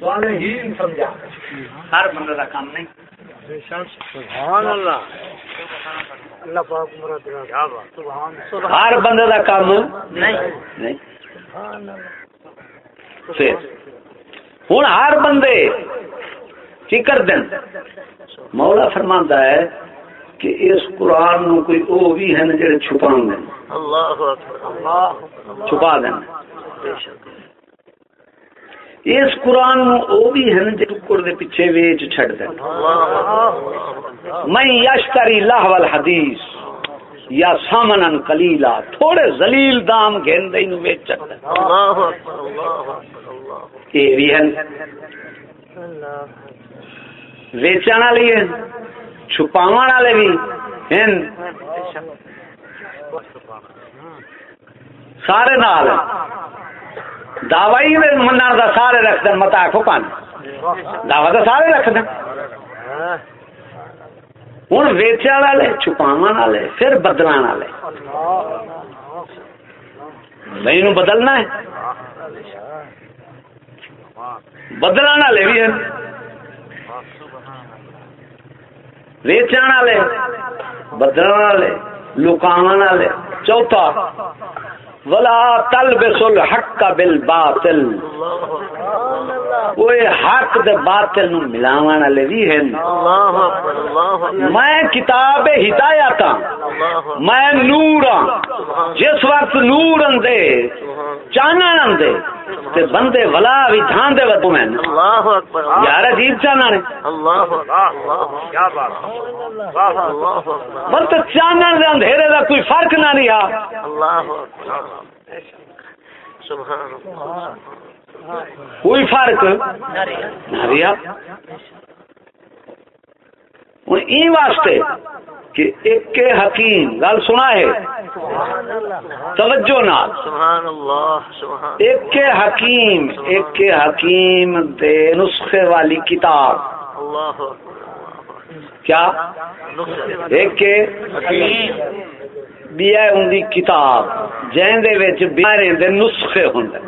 صالحین سمجھا۔ ہر بندے کا کام نہیں۔ سبحان اللہ۔ اللہ پاک مراد سبحان ہر بندے کا کام نہیں۔ ہوں ہر بندے کی کر مولا فرماندا ہے کہ اس قرآن نو کوئی او بھی ہیں جڑے چھپا دیں اللہ اللہ چھپا دیں اس قرآن نو او بھی ہیں جڑے ٹکر دے پیچھے ویچ چھڑ دیں میں یشتری لاہ والحدیث یا سامنن قلیلا تھوڑے ذلیل دام گھن نو ویچ چھڑ دیں اللہ اللہ اللہ یہ بھی ہیں۔ ویچن والی ہیں چھپاو والے بھی سارے نال۔ دعوی من دا سارے رکھ دیں متا آخو پان دعوی تو سارے رکھ دیں ہوں ویچن والے چھپاو والے، پھر بدل والے۔ بھائی نو بدلنا ہے۔ بدل والے بھی ہیں ویچن والے بدل والے لکاو والے چوتھا ولا تل بسل حق بل باطل وہ حق دے باطل نو ملاون والے بھی ہیں میں کتاب ہدایت ہاں میں نور ہاں جس وقت نور اندے چانن اندے تے بندے ولا بھی دھان دے ودو میں اللہ اکبر۔ یار عجیب چانن اللہ اکبر۔ کیا بات اللہ اکبر۔ بس تو چانن دے اندھیرے دا کوئی فرق نہ رہا اللہ اکبر۔ سبحان اللہ۔ کوئی فرق نہ رہا ہوں ای واسطے کہ ایک کے حکیم گل سنا ہے۔ توجہ نال۔ سبحان اللہ سبحان۔ ایک کے حکیم ایک کے حکیم دے نسخے والی کتاب۔ اللہ کیا؟ ایک کے بیا ان دی کتاب۔ جہن دے وچ بیارے دے نسخے ہوندے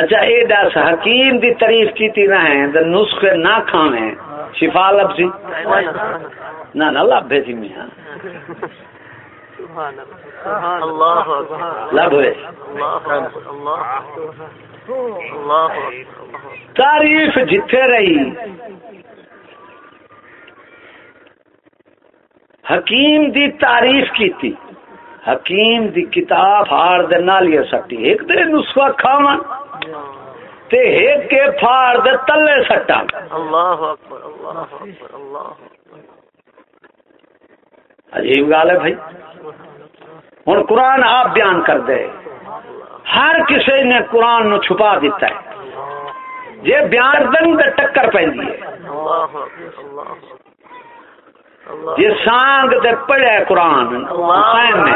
اچھا اے دس حکیم دی تعریف کیتی نہ ہے تے نسخے نہ کھاویں۔ شفا لبسی نہ نہ لبے سی میاں لب اکبر تعریف جتھے رہی حکیم دی تعریف کیتی حکیم دی کتاب ہار دے نالیے سٹی ایک دے نسخہ کھاون تے ایک کے پھاڑ دے تلے سٹا۔ اللہ اکبر اللہ اکبر اللہ عجیب گال ہے بھائی۔ ہوں قرآن آپ بیان کر دے۔ ہر کسی نے قرآن نو چھپا دیتا ہے۔ جے بیان دن دے ٹکر پیندی ہے۔ اللہ اکبر اللہ اللہ. جے سانگ دے پڑھے قرآن حسین نے.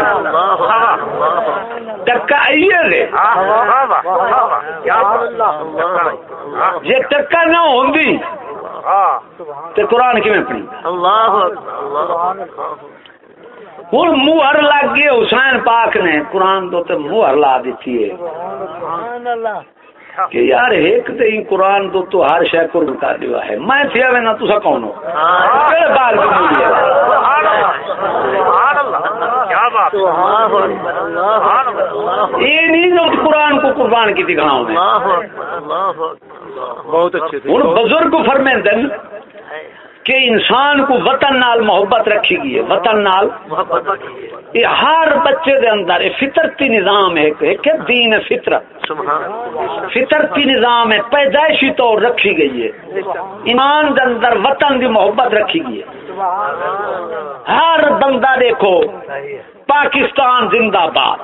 ٹکا نہ ہوندی تے قرآن کی میں پڑھی ہوں موہر لگ گئے حسین پاک نے قرآن تو تے موہر لا دیتی ہے۔ کہ یار ایک تے ہی قرآن تو تو ہر شے کو کر دیا ہے۔ میں تھیا نہ تسا کون ہو؟ پھر بال کو نہیں دیا یہ نہیں جو قرآن کو قربان کی دکھاؤں میں بہت اچھے ہوں بزرگ فرمیندن کہ انسان کو وطن نال محبت رکھی گئی ہے وطن نال یہ ہر بچے دے اندر یہ فطرتی نظام ہے ہے دین فطرت۔ فطرتی نظام ہے پیدائشی طور رکھی گئی ہے۔ ایمان دے اندر وطن دی محبت رکھی گئی ہے۔ ہر بندہ دیکھو پاکستان زندہ باد۔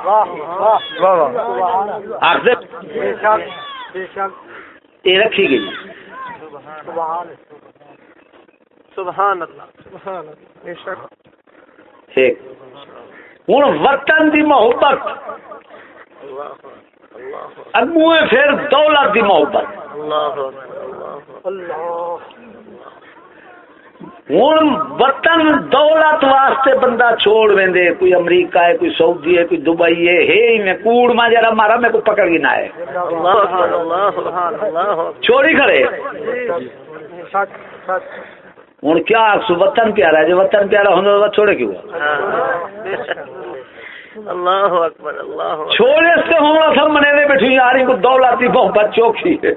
یہ رکھی گئی سبحان اللہ. ٹھیک. ہوں وطن دی محبت. اگو پھر دولت دی محبت. ہوں وطن دولت واسطے بندہ چھوڑ ویندے. کوئی امریکہ ہے کوئی سعودی ہے کوئی دبئی ہے ہے ہی میں کوڑ ماں جرا مارا میں کو پکڑ گی نہ ہے. چھوڑی کھڑے. سچ سچ. ہوں کیا آخسو وطن پیارا ہے؟ جو وطن پیارا ہونے تو چھوڑے کیوں اللہ اکبر اللہ اکبر۔ چھوڑے سے ہوں سب منے دے بیٹھی یاری کو دولتی چوکھی ہے۔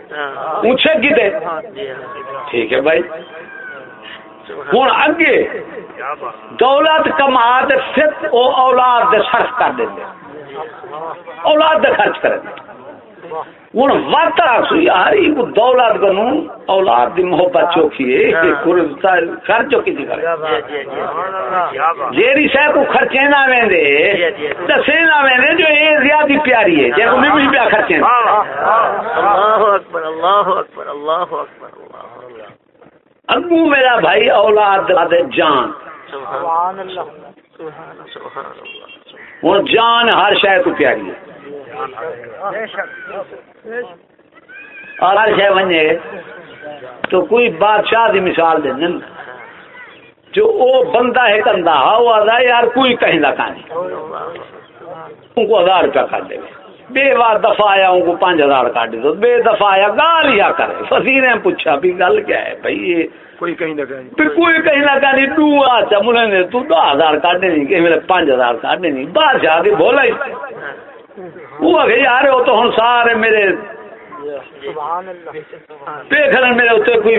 اونچے کی جی ہاں ٹھیک ہے بھائی۔ ہوں اگے دولت کما تے پھر او اولاد دے صرف کر دیں اولاد دے خرچ کریں ہوں وقت آسو یار یہ کو دولت کنو اولاد دی محبت چوکھی ہے خرچ کی تھی جی جی جی۔ جیڑی شے کو خرچے نہ ویندے دسے نہ ویندے جو اے زیادہ پیاری ہے۔ جے کو نہیں بھی پیا خرچے اللہ اکبر اللہ اکبر اللہ اکبر اللہ اکبر۔ ابو میرا بھائی اولاد دے جان۔ سبحان اللہ۔ سبحان سبحان اللہ۔ ہوں جان ہر شے کو پیاری ہے۔ شے ونے تو کوئی بادشاہ دی مثال دے نن۔ جو او بندہ ہے کندا او آدا یار کوئی کہیں دا کہانی ان کو ہزار روپیہ کاٹ دے۔ بے بار دفعہ آیا ان کو پانچ ہزار کاٹ دو بے دفعہ آیا گال یا کرے۔ فصیر نے پوچھا بھی گل کیا ہے بھائی یہ؟ کوئی کہیں نہ کہیں پھر کوئی کہیں نہ کہانی دو آچا ملے نے تو دو ہزار کاٹنے نہیں کہ میرے پانچ ہزار کاٹنے نہیں بادشاہ دی بولا ہی وہ آگے یار وہ تو ہن سارے میرے سبحان میرے اتنے کوئی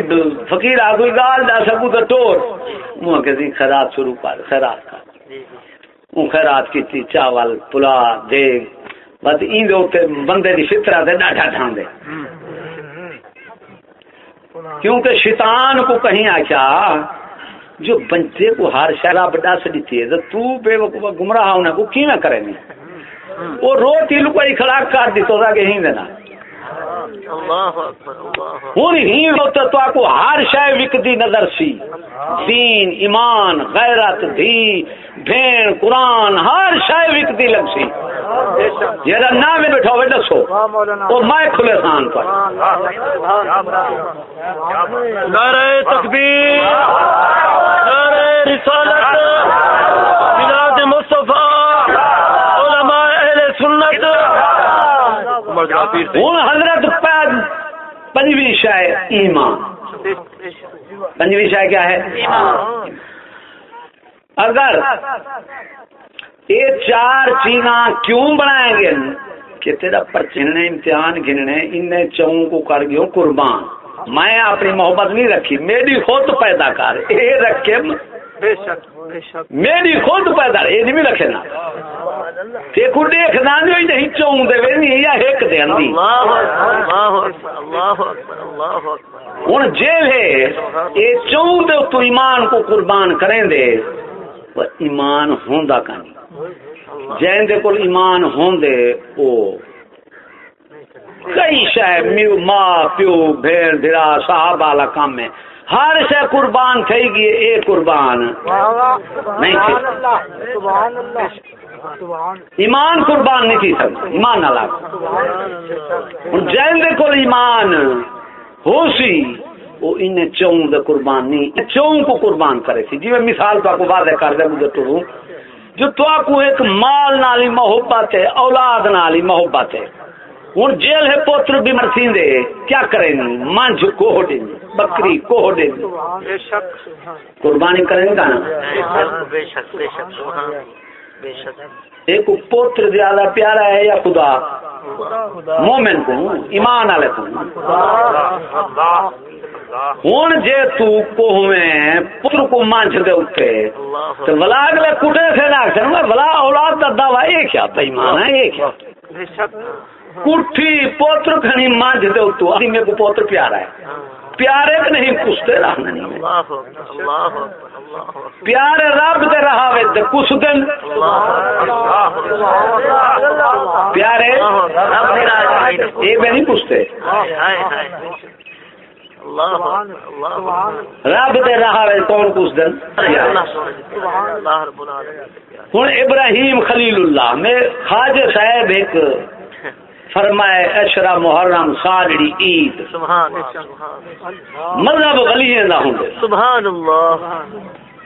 فقیر آ کوئی گال دا سکو تو ٹور۔ وہ کہ جی خیرات شروع کر، خیرات کر۔ وہ خیرات کی چاول پلا بس این دے بندے دی فطرت ہے ڈاٹا ٹھان دے۔ کیونکہ شیطان کو کہیں آکیا جو بندے کو ہر شہرہ بڑا سے دیتی ہے، تو بے وقوع گمراہ ہونا کو کی نہ کرے نہیں وہ روٹی لکائی کھڑا کر دی تو کہ ہی دینا۔ اللہ اکبر اللہ ہوں ہی ہوتا تو آپ کو ہر شے وکدی نظر سی۔ دین ایمان غیرت دھی بھین قرآن ہر شے وکدی لگ سی۔ جرا نہ میں بیٹھا ہوئے دسو۔ وہ میں کھلے خان پر۔ نعرہ تکبیر نعرہ رسالت ہوں حضرت پنجویں ایمان۔ پنجویں شے کیا ہے؟ اگر یہ چار چیزاں کیوں بنائیں گے؟ کہ تیرا پرچننے امتحان گننے ان چون کو کر گیوں قربان۔ میں اپنی محبت نہیں رکھی، میری خود پیدا کر۔ اے رکھے میری خود پیدا یہ نہیں بھی رکھے نا دیکھو دیکھنا جو ہی نہیں چون دے وے نہیں یا ایک دے اندی اللہ اکبر اللہ اکبر اللہ اکبر ہوں جیل ہے یہ چون دے تو ایمان کو قربان کریں دے۔ ایمان ہوندا نہیں جین دے کول ایمان ہوندے او۔ کئی شے ماں پیو بھیڑ بھرا صاحب والا کام ہے۔ ہر شے قربان تھئی گئی اے قربان۔ نہیں تھی۔ ایمان قربان نہیں تھی سکتا ایمان نہ لاگ جین دے کول ایمان ہو سی وہ ان چون دے قربان نہیں چون کو قربان کرے سی۔ جی میں مثال تو کو واضح کر دے، مجھے تو جو تو کو ایک مال نالی محبت ہے، اولاد نالی محبت ہے۔ ہوں جیل ہے پوتر بھی مرسی دے کیا کریں گے؟ کوہ دیں بکری دیں شک قربانی کریں گا نا ایک پوتر زیادہ پیارا ہے یا خدا؟ مومن کو ایمان والے کو ہوں۔ جے تو پتر کو مانچ دے اٹھے تو بلا اگلے کٹے سے نہ کرنا بلا اولاد دا دعویٰ یہ کیا بےمان ہے یہ کیا بے شک۔ کٹھی پوتر کھنی مانج دے تو ابھی میرے کو پوتر پیارا ہے۔ پیارے کہ نہیں پوچھتے رہنا نہیں۔ میں پیارے رب دے رہا وے تے کچھ دن۔ پیارے یہ میں نہیں پوچھتے۔ رب دے رہا وے کون کچھ دن؟ ہوں ابراہیم خلیل اللہ میں خواجہ صاحب ایک فرمائے اشرا محرم ساڑی عید۔ سبحان اللہ. مذہب ولیے نہ ہوں سبحان اللہ.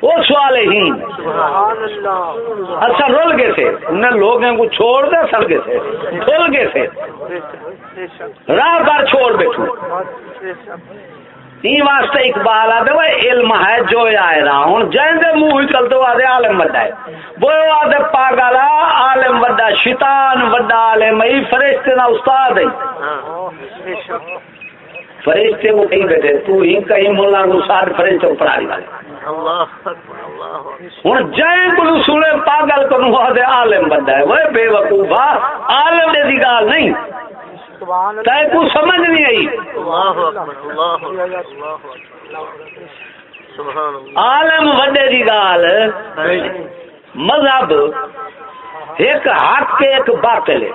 وہ سوال ہی اچھا رول گئے تھے۔ انہیں لوگوں کو چھوڑ دے سڑ گئے تھے۔ رول گئے تھے۔ راہ بار چھوڑ بیٹھو واسطے اقبال آدھے وہ علم ہے جو آئے رہا۔ ہوں دے منہ ہی چلتے آدھے عالم وڈا ہے۔ وہ آدھے عالم وڈا شیطان وڈا عالم ای فرشتے نہ استاد ہے۔ فرشتے کو کہیں بیٹھے تو ہی کہیں مولا فرشتے والے ہوں جائیں کو سنے پاگل کو نو آدھے عالم ہے۔ وہ بے وقوفا عالم دے دی گال نہیں۔ تے کو سمجھ نہیں آئی۔ اللہ اکبر اللہ اکبر۔ اللہ اکبر سبحان اللہ عالم وڈے دی گال۔ مذہب ایک حق کے ایک باطل ہے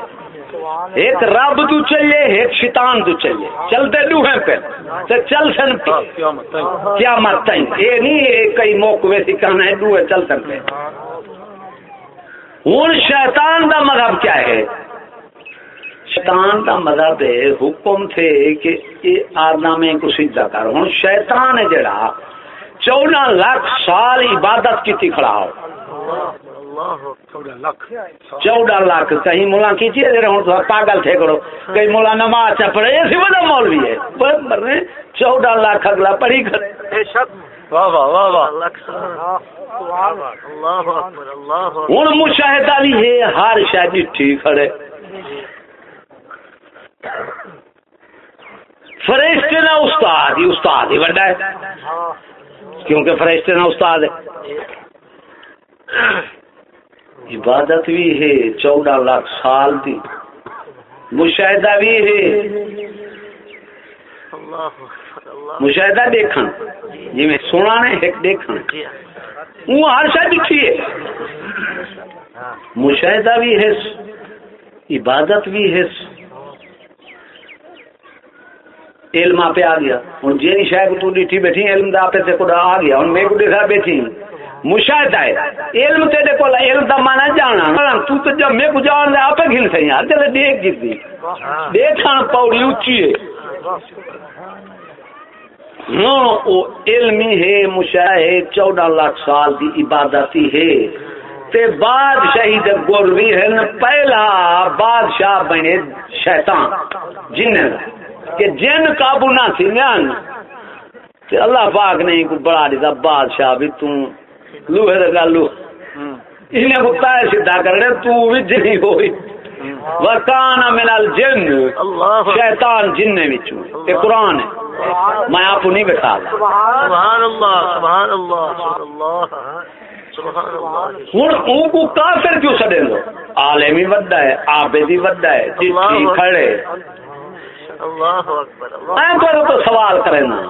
ایک رب تو چلے ایک شیطان تو چلے۔ چلتے دوہیں پہ۔ تو چل سن پہ۔ کیا مت تائیں۔ یہ نہیں ہے کئی موقع سے کہنا ہے دوہیں چل سن پہ۔ ہوں شیطان دا مذہب کیا ہے؟ شیطان کا مذہب ہے حکم تھے کہ یہ آدمی کو سیدھا کر ہوں شیطان ہے جڑا چودہ لاکھ سال عبادت کی کھڑا ہو۔ چودہ لاکھ کہیں مولا کیجیے پاگل تھے کرو۔ کہیں مولا نماز چا پڑھے ایسی وجہ مولوی ہے۔ چودہ لاکھ اگلا پڑھی کرے واہ واہ واہ واہ۔ ہوں مشاہدہ بھی ہے ہر شاید ٹھیک کھڑے۔ فرشتے نہ استاد ہی استاد ہی بڑا ہے۔ کیونکہ فرشتے نہ استاد ہے۔ عبادت بھی ہے، چودہ لاکھ سال دی۔ مشاہدہ بھی ہے۔ مشاہدہ دیکھن۔ جی میں سونا نے، ایک دیکھن۔ وہ ہر شاید دکھی ہے۔ مشاہدہ بھی ہے۔ عبادت بھی ہے۔ علم آپ آ گیا۔ ہوں جی شاید تو ڈیٹھی بیٹھی، علم دا آپ سے کوئی آ گیا۔ ہوں میں کو دیکھا بیٹھی۔ مشاہدہ ہے۔ علم تیرے کو علم دا مانا جانا۔ ہاں، تو تو جب میں کو جان دے آپ گھن سے یار چلے دیکھ جی دیکھا ہاں، پوڑی اچھی ہے۔ ہاں وہ علمی ہے مشاہد چودہ لاکھ سال کی عبادتی ہے۔ تے بادشاہی دے گروی ہے پہلا بادشاہ بنے شیطان جن کہ جن قابو نہ تھی نیان تے اللہ پاک نے کو بڑا دیتا بادشاہ بھی تو۔ لوہے دا گالو۔ انہیں کو تائے سیدھا کرنے تو بھی جنی ہوئی۔ وکانا من الجن۔ شیطان جن وچوں۔ یہ قرآن ہے۔ میں آپ نہیں بٹھا سبحان اللہ سبحان اللہ سبحان اللہ۔ سبحان اللہ۔ ہوں ان کو کافر کیوں سڈے دو عالمی وڈا ہے آبدی وڈا ہے چٹھی کھڑے۔ اللہ اکبر اللہ میں تو سوال کرے نا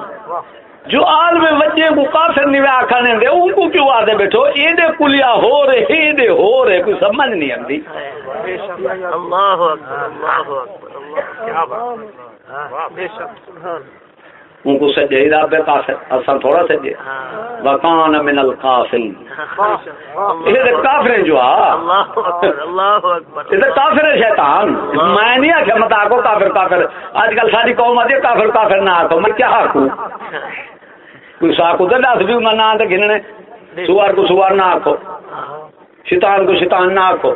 جو عالم وجے کو کافر نہیں آخانے دے ان کو کیوں آدھے بیٹھو؟ یہ دے کلیا ہو رہے یہ دے ہو رہے کوئی سمجھ نہیں آتی۔ اللہ اکبر اللہ اکبر اللہ کیا بات۔ بے شک۔ ان کو سجے ہی رب کافر اصل تھوڑا سجے۔ وکان من القافرین یہ دے کافر جو آ اللہ اکبر اللہ اکبر۔ یہ کافر ہے شیطان۔ میں نہیں آخیا مت آکو کافر کافر۔ آج کل ساری قوم ہے کافر کافر نہ آکو۔ میں کیا آکوں کوئی ساکو تو دس بھی میں نہ گننے سوار کو سوار نہ آکو۔ شیطان کو شیطان نہ آکو۔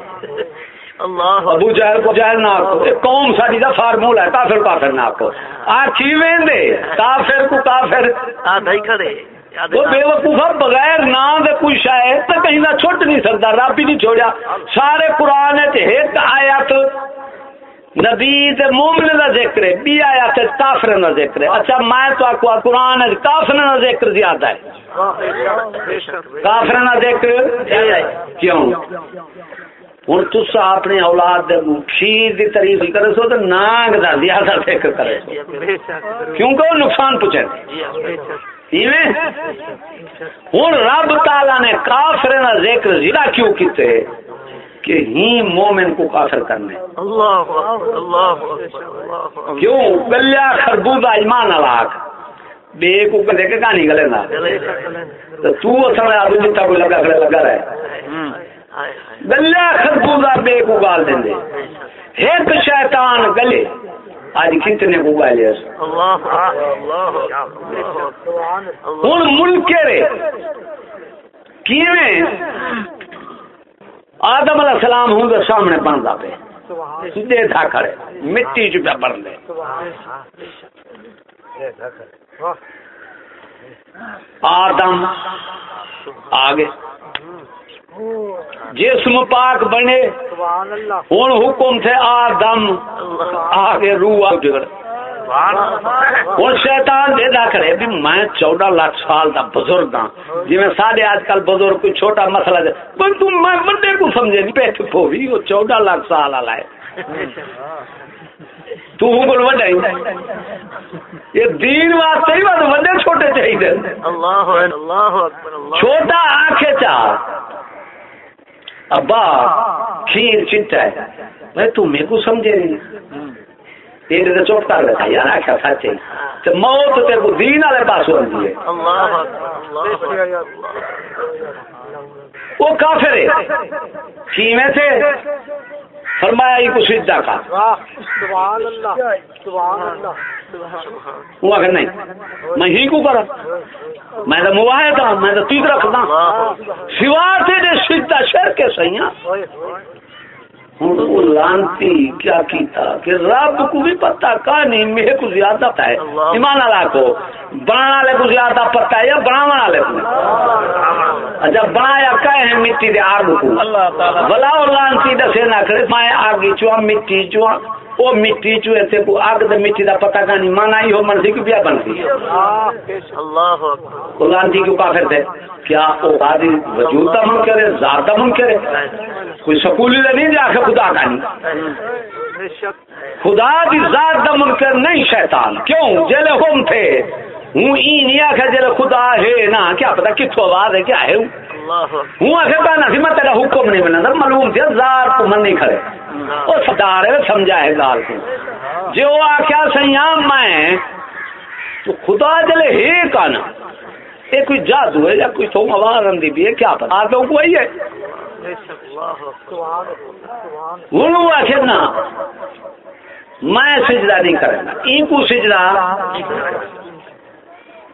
اللہ ابو جہل کو جہل نہ آکو. ایک قوم ساری کا فارمولا ہے کافر کافر نہ آکو. آخی ویندے؟ کافر کو کافر. کھڑے. وہ بے وقوفا بغیر نام دے کوئی کہیں نہ چھوٹ نہیں سکتا رب ہی نہیں چھوڑیا. سارے قرآن ایک آیت. نبی تے مومن دا ذکر ہے بی کافر دا ذکر ہے. اچھا میں تو آکو قرآن کافر دا ذکر زیادہ ہے۔ کافر دا ذکر کیوں؟ ہوں تسا اپنے اولاد کھیر دی تعریف کرے سو تو نانگ دا زیادہ ذکر کرے کیونکہ وہ نقصان پہنچے۔ ہوں رب تعالی نے کافر کا ذکر ضلع کیوں کیتے؟ کہ ہی مومن کو کافر کرنے۔ اللہ اللہ کیوں؟ گلیا خربوزہ ایمان الاک بے کو کدے کے کہانی گلے نہ۔ تو تو اصل آدمی جتا کوئی لگا کھڑے لگا رہے۔ ہائے گلیا خربوزہ بے کو گال دیں دے ایک شیطان گلے آج کتنے کو گالے اس اللہ اللہ اللہ ہوں منکرے کیویں آدم علیہ السلام ہوں تو سامنے بنتا پہ سیدھے تھا کھڑے مٹی چ پہ بن دے آدم آگے۔ جسم پاک بنے۔ ہوں حکم تھے آدم آگے روح ہوں شیطان دے دا کرے بھی میں چودہ لاکھ سال دا بزرگ ہاں۔ جی میں سارے آج کل بزرگ کوئی چھوٹا مسئلہ دے۔ پر تم میں بندے کو سمجھے نہیں پیٹ پوی وہ چودہ لاکھ سال والا ہے۔ تو بول وڈا ہی یہ دین واسطے ہی بات وڈے چھوٹے چاہیے اللہ اللہ اکبر اللہ چھوٹا آنکھیں چاہ۔ ابا کھیر چنتا ہے۔ میں تو میرے کو سمجھے نہیں۔ تیرے تو چوٹ کر رہا یار آخیا سچ ہے تو موت تیرے کو دین والے پاس ہوتی ہے۔ اللہ اکبر اللہ وہ کافر ہے۔ کیویں سے فرمایا یہ کچھ سجدہ کا وہ آخر نہیں میں ہی کو کرا۔ میں تو مواہد ہوں میں تو تیز رکھتا سوا تیرے سجدہ شر کے ہوں وہ لانتی کیا کیتا؟ کہ رب کو بھی کا نہیں میرے کو زیادہ پتا ہے۔ ایمان والا کو۔ بنانے والے کو زیادہ پتا ہے یا بناون والے کو؟ اچھا بنایا کہ ہے مٹی دے آگ کو۔ بلا اور لانتی دسے نہ کرے چوا مٹی چوا وہ مٹی چو ایسے کو آگ دے مٹی دا پتا کا نہیں مانا ہی ہو منسی کی بیا بنتی ہے اللہ اکبر وہ لانتی کیوں کافر تھے کیا وہ آدھی وجود کا من کرے ذات کا من کرے؟ کوئی سکولی دے نہیں جا کے خدا کا نہیں۔ خدا دی ذات دا منکر نہیں شیطان۔ کیوں؟ جلے ہم تھے۔ ہوں ای نہیں آخر جلے خدا ہے نا۔ کیا پتا کتوں آواز ہے کیا ہے؟ ہوں ہوں آخر سی میں تیرا حکم نہیں ملنا معلوم تھے کو من نہیں کھڑے وہ سدار ہے سمجھا ہے کو جو آخیا سیام میں تو خدا جلے کا یہ کوئی جادو ہے یا کوئی تو آواز اندی بھی ہے کیا پتا آدھوں کو وہی ہے ہوں آخر نا میں سجدہ نہیں کرنا کو سجدہ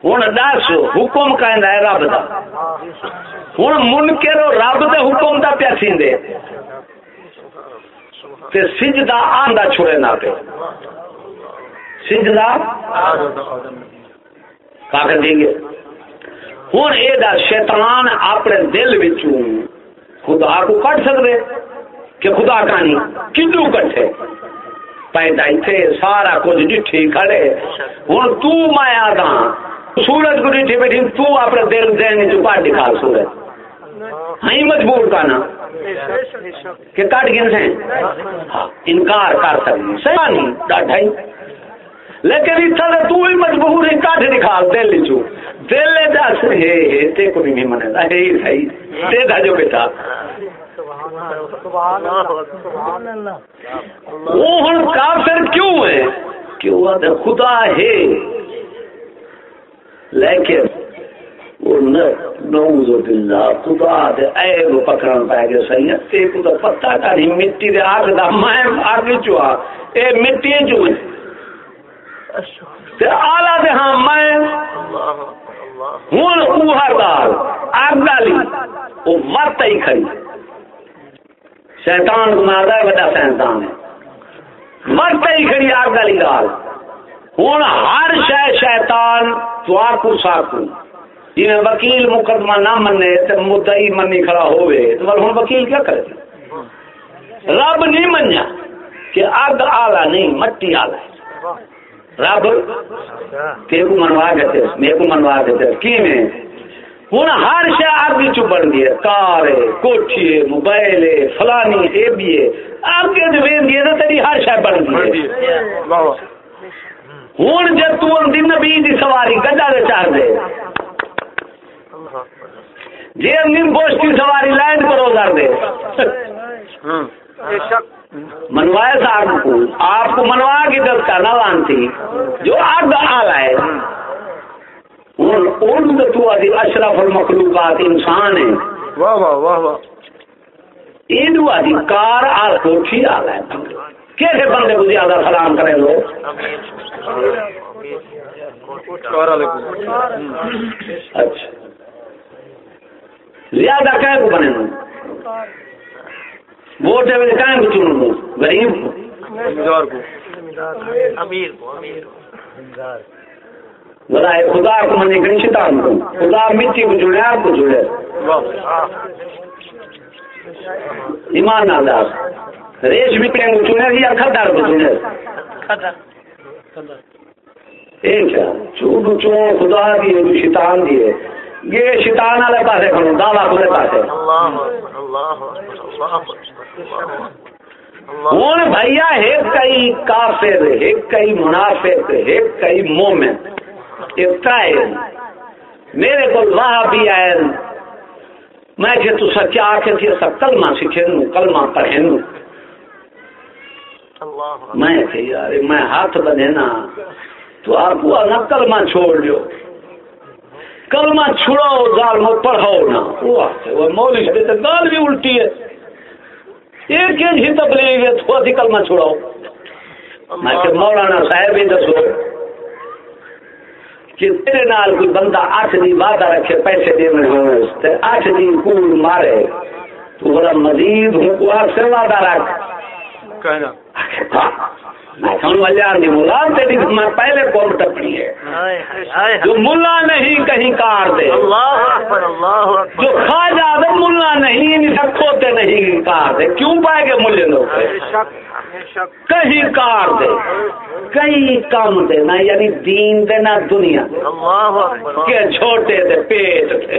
ہوں دس حکم ہے رب دا ہوں منکر رب دے حکم دا پیا سیندے۔ تے سجدہ آندا چھڑے نہ پہ سجدہ کا کر دیں گے ہوں یہ دس شیطان اپنے دل وچوں خدا کو کٹ سکتے کہ خدا کہانی کنو کٹے پیدا اتنے سارا کچھ ڈٹھی کھڑے۔ ہوں تو میں آدھا، سورج کو ڈٹھی بیٹھی، تو اپنے دل دین چ کٹ نکال سورج ہاں مجبور کا نا۔ کہ کٹ گن سے ہاں، انکار کر سکتی صحیح نہیں ڈاٹا ہی جی۔ لیکن اتنا تو ہی مجبور ہے کٹ نکال دل چو دل دس ہے ہے تے کو نہیں منے گا ہے صحیح دے دا جو بیٹا۔ وہ ہن کافر کیوں ہے کیوں ہے خدا ہے۔ لیکن وہ نعوذ باللہ خدا دے پکڑن ہے تے کو پتہ مٹی دے آگ دا میں آگ چوا اے مٹی جو تے دے ہاں میں آگ مرتا ہی کھڑی۔ شیطان کو ماردا ہے بڑا سائنسدان ہے۔ مرتا ہی کھڑی آگ ڈالی گال ہوں ہر شے شیطان توار کو ساکو جی وکیل مقدمہ نہ منے تو مدعی منی کھڑا ہوئے تو بل ہوں وکیل کیا کرے؟ رب نہیں منیا کہ اگ آلہ نہیں مٹی آلہ ہے۔ رب؟ تیرے کو منوا کے تھے میرے کو منوا کے تھے کی میں ہوں ہر شہ اگ چ بن گئی کار ہے کوٹھی ہے موبائل ہے فلانی اے بھی ہے۔ اگ جو ویندی ہے تیری ہر شہ بن گئی ہوں جب اندی نبی دی سواری گجا دے چار دے جی نیم گوشت کی سواری لینڈ کرو کر دے۔ منوایا تھا آپ کو۔ آپ کو منوا کی دس کا نہ لانتی جو آگ آل ہے۔ ان تو اشرف المخلوقات انسان ہے واہ واہ واہ واہ۔ کار کوٹھی آ رہا ہے۔ کیسے بندے کو زیادہ سلام کریں لوگ؟ اچھا۔ زیادہ کہیں کو بنے ووٹ ہے کہیں کو چنوں غریب کو۔ امیر کو۔ امیر بلا خدا کو شیطان کو خدا مٹی کو جڑے آپ کو جڑے ایمان نادار ریش مٹنے کو چنے یا کھدار کو چنے ایک ہے چوب چون خدا جو شیطان دیے یہ شیطان والے پاسے کھڑو کھلے پاسے۔ ہوں بھیا ایک کئی کافر ایک کئی منافق ایک کئی مومن۔ میرے کو واہ بھی آئے میں کہ تو کیا آخر تھی سب کلمہ سیکھے نو کلمہ پڑھے نو میں کہ یار میں ہاتھ بنے نا تو آپ کو نہ کلمہ چھوڑ لو کلمہ چھڑاؤ گال میں پڑھاؤ نا۔ وہ مولوی سے تو گال بھی الٹی ہے۔ ایک ہی تبلیغ ہے تھوڑا سی کلمہ چھڑاؤ میں کہ مولانا صاحب ہی دسو کہ تیرے نال کوئی بندہ اٹھ دی وعدہ رکھے پیسے دینے ہونے اس تے اٹھ دی کول مارے تو بڑا مزید ہوں کو آپ سے وعدہ رکھ۔ کہنا۔ ملا میں پہلے قوم ٹپڑی ہے۔ جو ملا نہیں کہیں کار دے۔ جو کھا جاوے ملا نہیں سب کھوتے نہیں کار دے۔ کیوں پائے گے ملے لوگ؟ کہیں کار دے۔ کہیں کام دے نہ یعنی دین دے نہ دنیا۔ دے کہ چھوٹے دے پیٹ اللہ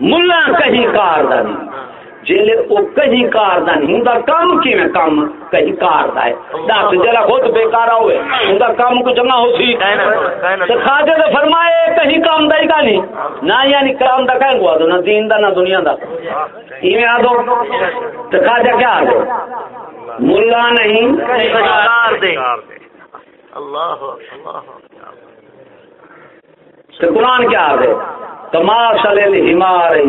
ملا کہیں کار نہیں جیلے او کہیں کار دا نہیں ہوں کام کی میں کام؟ کہیں کار دا ہے۔ دس جلا خود بیکارا ہوئے۔ ہوں کام کو جمع ہو سی۔ تو خواجہ نے فرمائے کہیں کام دا ہی کا نہیں۔ نہ یعنی کام دا کہیں گوا دو نہ دین دا نہ دنیا دا۔ ایویں آ دو تو خواجہ کیا آ دو ملا نہیں۔ کار دے۔ اللہ اللہ۔ قرآن کیا آ دے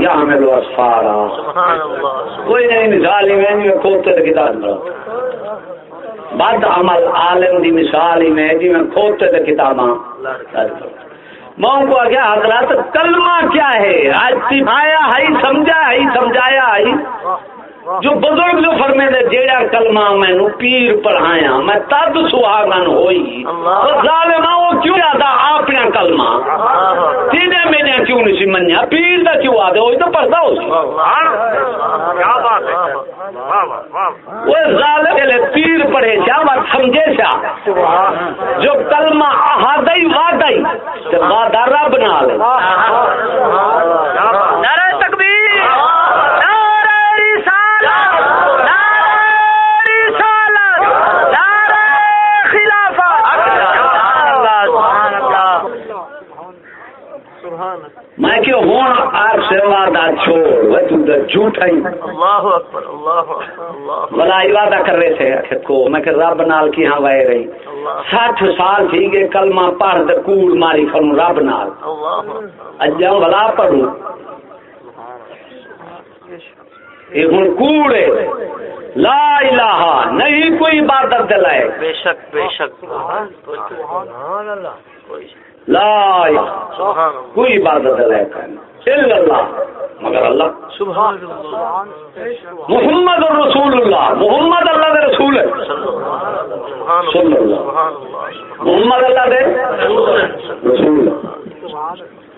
یحمل اسفارا. کوئی نہیں ہی میں کتاب میں بد عمل عالم دی مثال ہی میں جی میں کھوتے تے کتاباں ان کو آگیا حضرات کلمہ کیا ہے؟ آج سکھایا ہے سمجھا ہے سمجھایا ہے جو بزرگ جو فرمے دے جیڑا کلمہ میں نو پیر پڑھایا میں تد سہاگن ہوئی۔ اللہ۔ وہ کیوں آتا اپنا کلمہ؟ تینے میں نے کیوں نہیں سی منیا؟ پیر دا کیوں آدھے؟ وہی تو پڑھتا ہو سی۔ کیا بات ہے؟ واہ واہ واہ وہ ظالم کے لیے پیر پڑھے جا بات سمجھے سا جو کلمہ احادی وعدی تو وعدہ رب نہ لے نعرہ تکبیر نعرہ رسالت نعرہ رسالت نعرہ خلافت سبحان اللہ سبحان اللہ میں کہ ہوں آپ سے وعدہ چھوڑ؟ وہ تو تو جھوٹا ہی اللہ اکبر اللہ اکبر اللہ بلا وعدہ کر رہے تھے آخر کو میں کہ رب نال کی ہاں رہی۔ سال تھی گئے کلمہ پڑھ دے کوڑ ماری کروں رب نال۔ اللہ۔ اجا بلا پڑھوں۔ یہ ہوں کوڑ ہے۔ لا الہ نہیں کوئی عبادت دلائے بے شک بے شک۔ سبحان اللہ کوئی لا کوئی عبادت دلائے الا اللہ مگر اللہ۔ سبحان اللہ محمد رسول اللہ محمد اللہ دے رسول ہے۔ اللہ اللہ سبحان اللہ۔ محمد اللہ دے رسول ہے۔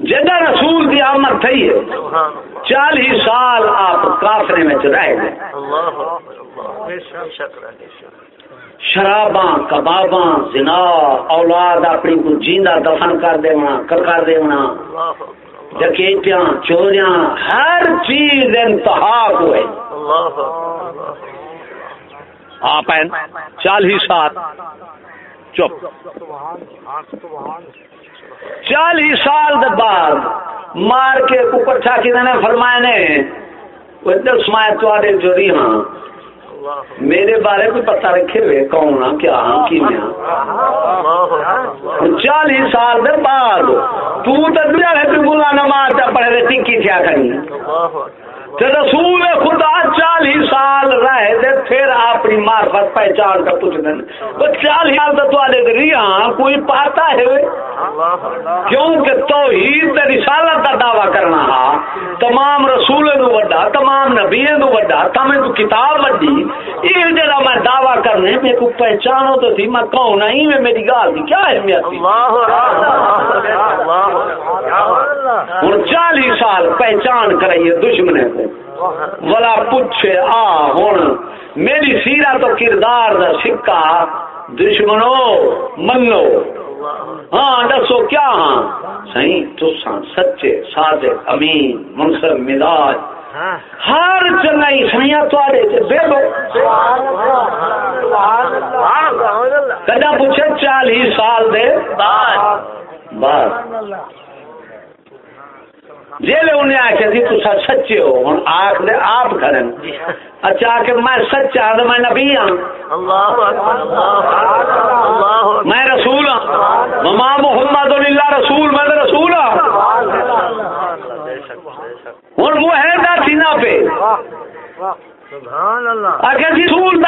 جدہ رسول کی آمد تھی ہے چالیس سال آپ کافرے میں رہ گئے۔ اللہ اکبر اللہ بے شک بے شک۔ شراباں کباباں زنا اولاد اپنی کو جیندہ دفن کر دینا کر اکبر ڈکیتیاں چوریاں ہر چیز انتہا کو ہے اللہ۔ اکبر آپ چالیس سال۔ چپ۔ چالی سال دے بعد مار کے کٹھا کی نے فرمائے نے، وہ ادھر سمایا تو جو رہی ہاں۔ میرے بارے کوئی پتہ رکھے ہوئے، کون ہاں کیا ہاں کی میں ہاں۔ اللہ سال دے بعد تو تو دنیا ہے تو گلا نماز تا پڑھے رہے ٹکی تھیا کری تو رسول خدا چالیس سال رہے دے پھر اپنی معرفت پہچان کا پوچھ دیں وہ چالیس سال تو والے ریاں کوئی پاتا ہے؟ وے کیونکہ توحید تے رسالت کا دعویٰ کرنا ہا تمام رسول نو وڈا تمام نبی نو وڈا تمہیں تو کتاب وڈی۔ یہ جڑا میں دعویٰ کرنے میں کو پہچانو تو تھی میں کون نہیں میں میری گال کی کیا اہمیت تھی ہوں چالیس سال پہچان کرائیے دشمنے کو۔ بلا پوچھے آ ہوں میری سیرا تو کردار دا سکا دشمنو منو ہاں دسو کیا ہاں؟ صحیح تساں سچے صادق امین منصب مزاج۔ ہر چنگائی تواڈے تے دے لو کدا پوچھے چالیس سال دے بعد۔ جیلے انہیں آخیا جی تصا سچے ہو ہوں آخ دے آپ کھڑے اچھا کہ میں سچا تو میں نبی ہاں۔ میں رسول ہاں۔ مما محمد اللہ رسول میں تو رسول ہاں۔ ہوں وہ ہے دا سینہ پہ۔ آخر جی رسول